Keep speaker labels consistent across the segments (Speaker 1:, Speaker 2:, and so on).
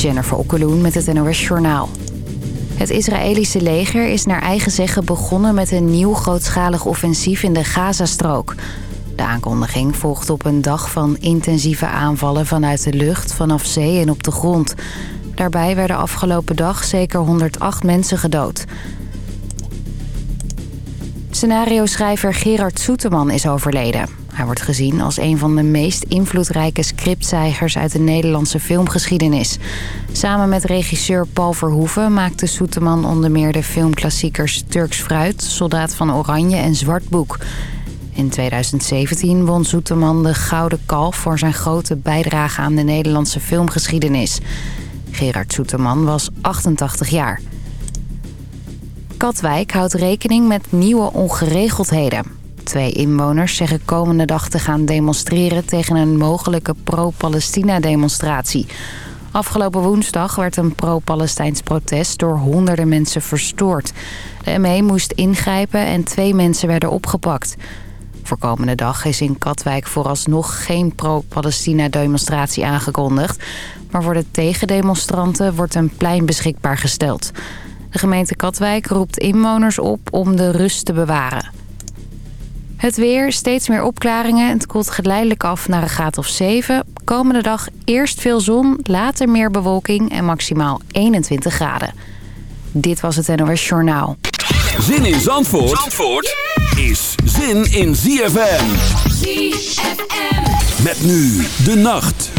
Speaker 1: Jennifer Okkeloen met het NOS Journaal. Het Israëlische leger is naar eigen zeggen begonnen met een nieuw grootschalig offensief in de Gazastrook. De aankondiging volgt op een dag van intensieve aanvallen vanuit de lucht, vanaf zee en op de grond. Daarbij werden afgelopen dag zeker 108 mensen gedood. Scenario-schrijver Gerard Soeteman is overleden. Hij wordt gezien als een van de meest invloedrijke scriptzeigers uit de Nederlandse filmgeschiedenis. Samen met regisseur Paul Verhoeven maakte Soeteman onder meer de filmklassiekers Turks Fruit, Soldaat van Oranje en Zwart Boek. In 2017 won Soeteman de Gouden Kalf voor zijn grote bijdrage aan de Nederlandse filmgeschiedenis. Gerard Soeteman was 88 jaar. Katwijk houdt rekening met nieuwe ongeregeldheden. Twee inwoners zeggen komende dag te gaan demonstreren... tegen een mogelijke pro-Palestina-demonstratie. Afgelopen woensdag werd een pro-Palestijns protest door honderden mensen verstoord. De ME moest ingrijpen en twee mensen werden opgepakt. Voor komende dag is in Katwijk vooralsnog geen pro-Palestina-demonstratie aangekondigd. Maar voor de tegendemonstranten wordt een plein beschikbaar gesteld. De gemeente Katwijk roept inwoners op om de rust te bewaren. Het weer, steeds meer opklaringen. Het koelt geleidelijk af naar een graad of 7. Komende dag eerst veel zon, later meer bewolking en maximaal 21 graden. Dit was het NOS Journaal.
Speaker 2: Zin in Zandvoort, Zandvoort is zin in ZFM. ZFM. Met nu de nacht.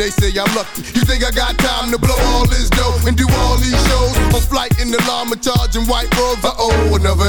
Speaker 3: They say I'm lucky. You think I got time to blow all this dough and do all these shows? On flight in the llama charging white robes. Uh oh, another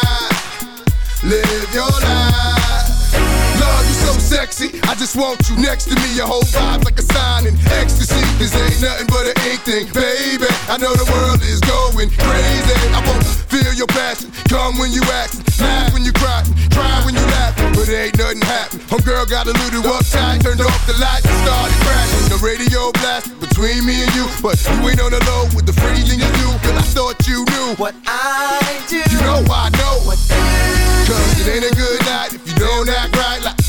Speaker 3: Live your I just want you next to me. Your whole vibe's like a sign in ecstasy. This ain't nothing but an ink thing, baby. I know the world is going crazy. I wanna feel your passion. Come when you act, laugh when you cry, cry when you laugh. But it ain't nothing happen. Homegirl got a little uptight, turned off the lights and started crashing. The radio blast between me and you, but you ain't on the low with the freezing you do. Girl, I thought you knew what I do. You know I know what Cause it ain't a good night if you don't act right like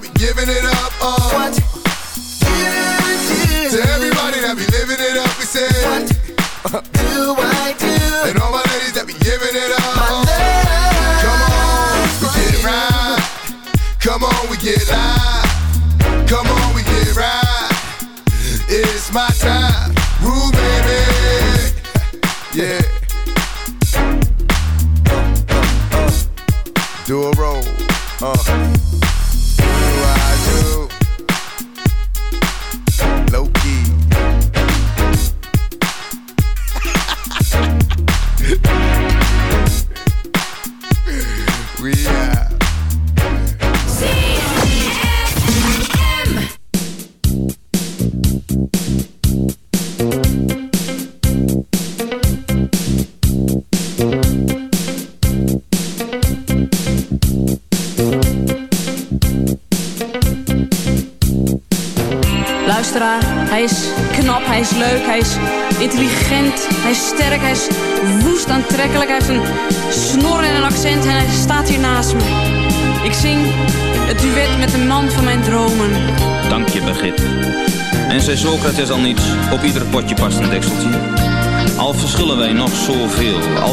Speaker 3: that be giving it up, uh. What. To everybody that be living it up, we say what do I do? And all my ladies that be giving it up. Come on, we get right. Come on, we get live. Come on, we get right. It's my time,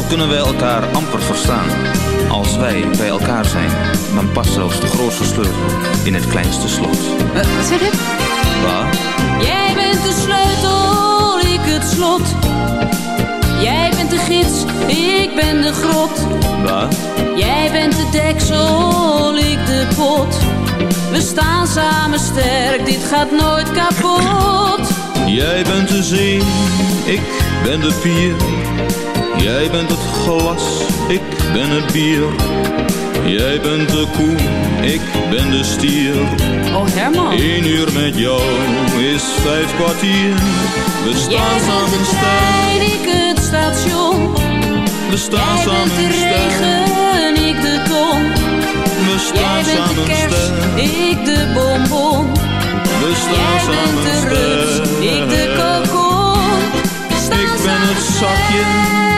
Speaker 4: kunnen wij elkaar amper verstaan. Als wij bij elkaar zijn, dan past zelfs de grootste sleutel in het kleinste slot.
Speaker 5: Wat zeg je?
Speaker 4: Waar?
Speaker 5: Jij bent de sleutel, ik het slot. Jij bent de gids, ik ben de grot.
Speaker 4: Waar?
Speaker 5: Jij bent de deksel, ik de pot. We staan samen sterk, dit gaat nooit kapot.
Speaker 4: Jij bent de zee, ik ben de pier. Jij bent het glas, ik ben het bier. Jij bent de koe, ik ben de stier.
Speaker 5: Oh Herman.
Speaker 4: Eén uur met jou is vijf kwartier. We staan
Speaker 5: bent
Speaker 4: samen
Speaker 5: de trein, ik het station.
Speaker 4: we staan
Speaker 5: Jij bent
Speaker 4: samen
Speaker 5: de
Speaker 4: sterk.
Speaker 5: regen, ik de ton.
Speaker 4: We
Speaker 5: Jij
Speaker 4: staan
Speaker 5: bent de
Speaker 4: samen
Speaker 5: kerst, ik de bonbon.
Speaker 4: we staan
Speaker 5: Jij bent
Speaker 4: samen
Speaker 5: de rust, ik de kokon. Staan
Speaker 4: Ik ben het
Speaker 5: samen
Speaker 4: zakje.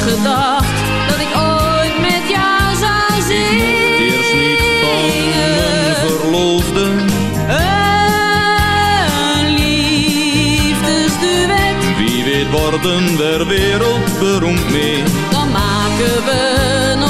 Speaker 5: Gedacht dat ik ooit met jou zou zingen.
Speaker 4: Eerst niet van mijn verloofde.
Speaker 5: Een liefdesduet,
Speaker 4: Wie weet worden we wereldberoemd mee.
Speaker 5: dan maken we nog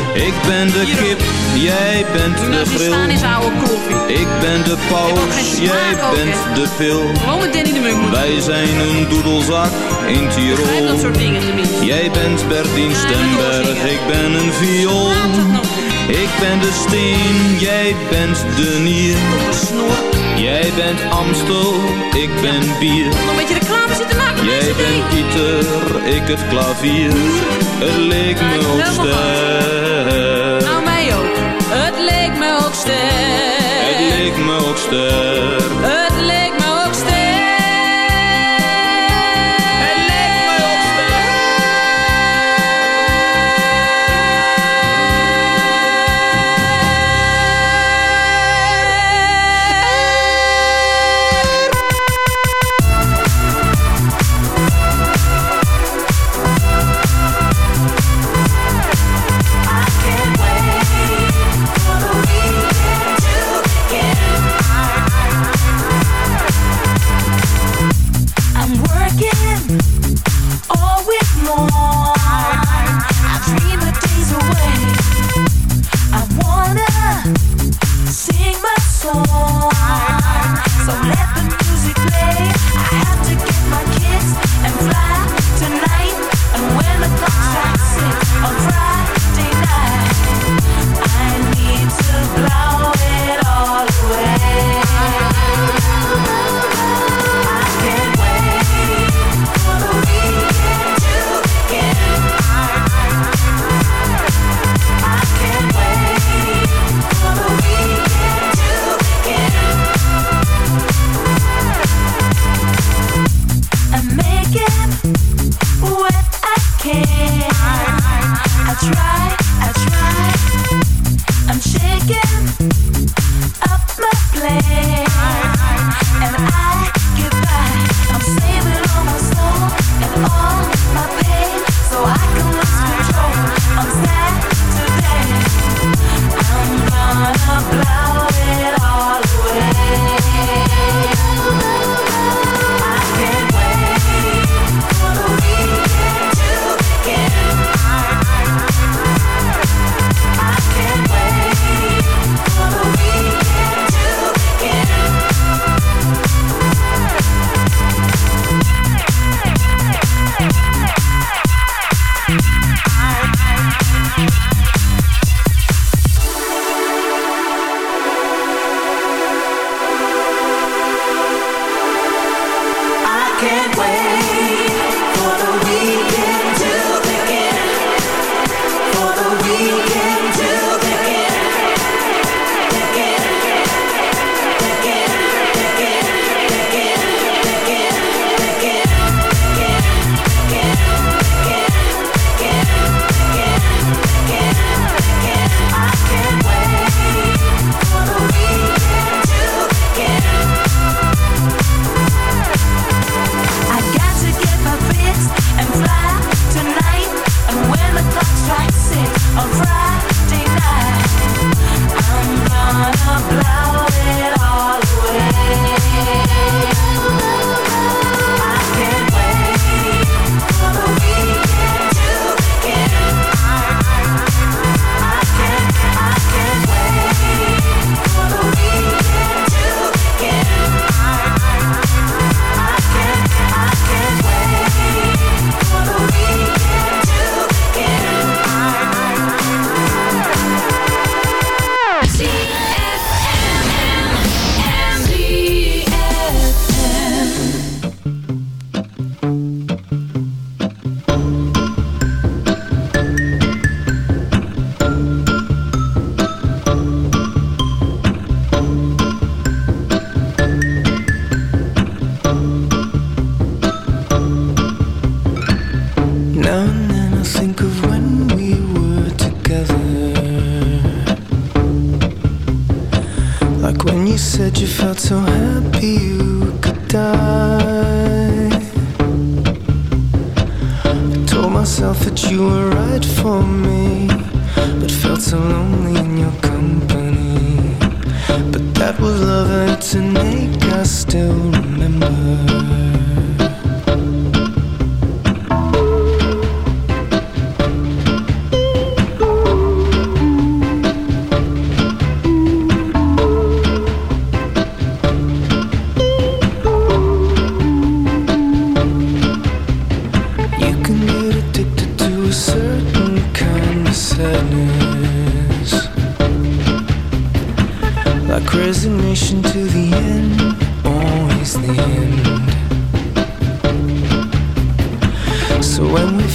Speaker 4: Ik ben de kip, jij bent de
Speaker 5: nou koffie.
Speaker 4: Ik ben de paus, jij
Speaker 5: ook,
Speaker 4: bent de pil.
Speaker 5: Danny de Munk.
Speaker 4: Wij zijn een doedelzak in Tirol.
Speaker 5: dat soort dingen tenminste.
Speaker 4: Jij bent Bertien Stemberg, ik ben een viool.
Speaker 5: Nog.
Speaker 4: Ik ben de steen, jij bent de nier. Jij bent Amstel, ik ben bier.
Speaker 5: Nog een beetje reclame zitten maken.
Speaker 4: Jij bent. Pieter, ik het klavier. Het leek me ook sterk.
Speaker 5: ik me ook
Speaker 6: ster. Eh,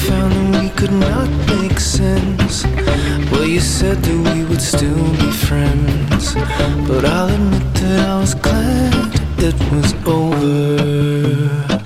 Speaker 6: found that we could not make sense. Well, you said that we would still be friends. But I'll admit that I was glad it was over.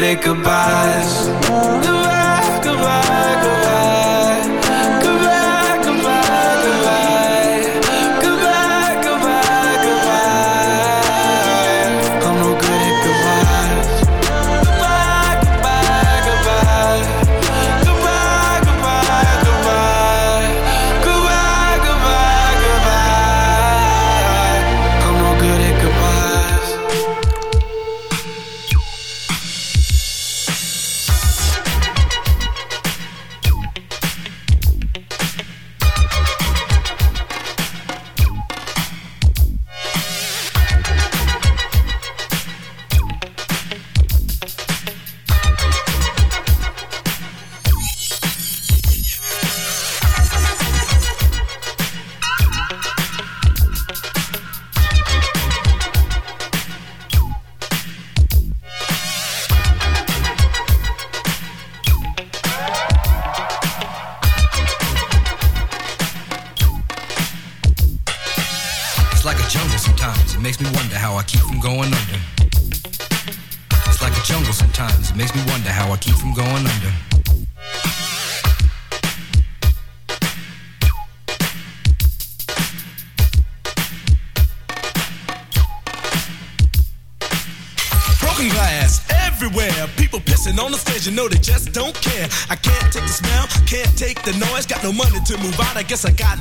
Speaker 7: Good at goodbyes.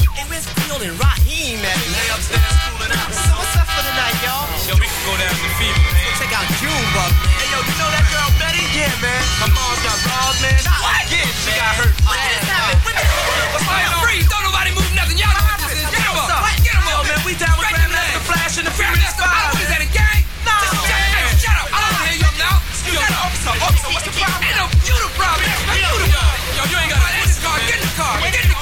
Speaker 8: We, hey, where's Field and Raheem at?
Speaker 9: They upstairs cooling out.
Speaker 8: So what's up for the night, y'all?
Speaker 9: Yo, we can go down to the fever, man.
Speaker 8: Check out Junebug, man. Hey, yo, you know that girl Betty? Yeah, man.
Speaker 9: My mom got robbed, man.
Speaker 8: What?
Speaker 9: Yeah, she got hurt.
Speaker 8: What just happened? What the
Speaker 9: What's going on?
Speaker 8: free.
Speaker 9: Don't nobody move nothing. Y'all know what this is. Get him up.
Speaker 8: up?
Speaker 9: Get him
Speaker 8: Yo, man, we down with Grandmaster
Speaker 9: legs.
Speaker 8: Flash and the Furious Five.
Speaker 9: What is that, a gang?
Speaker 8: No,
Speaker 9: Just shut up. Shut up. I don't wanna hear you now. You
Speaker 8: Shut up, officer. Officer, what's the problem?
Speaker 9: Ain't no you the problem. You the problem. Yo, you ain't got to Get in the car. Get in the car.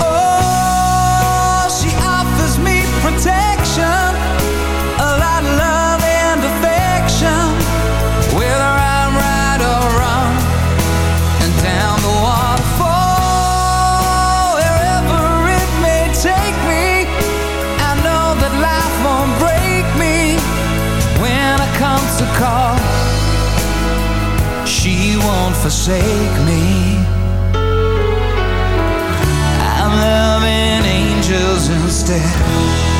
Speaker 10: Don't forsake me. I'm loving angels instead.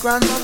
Speaker 11: grandma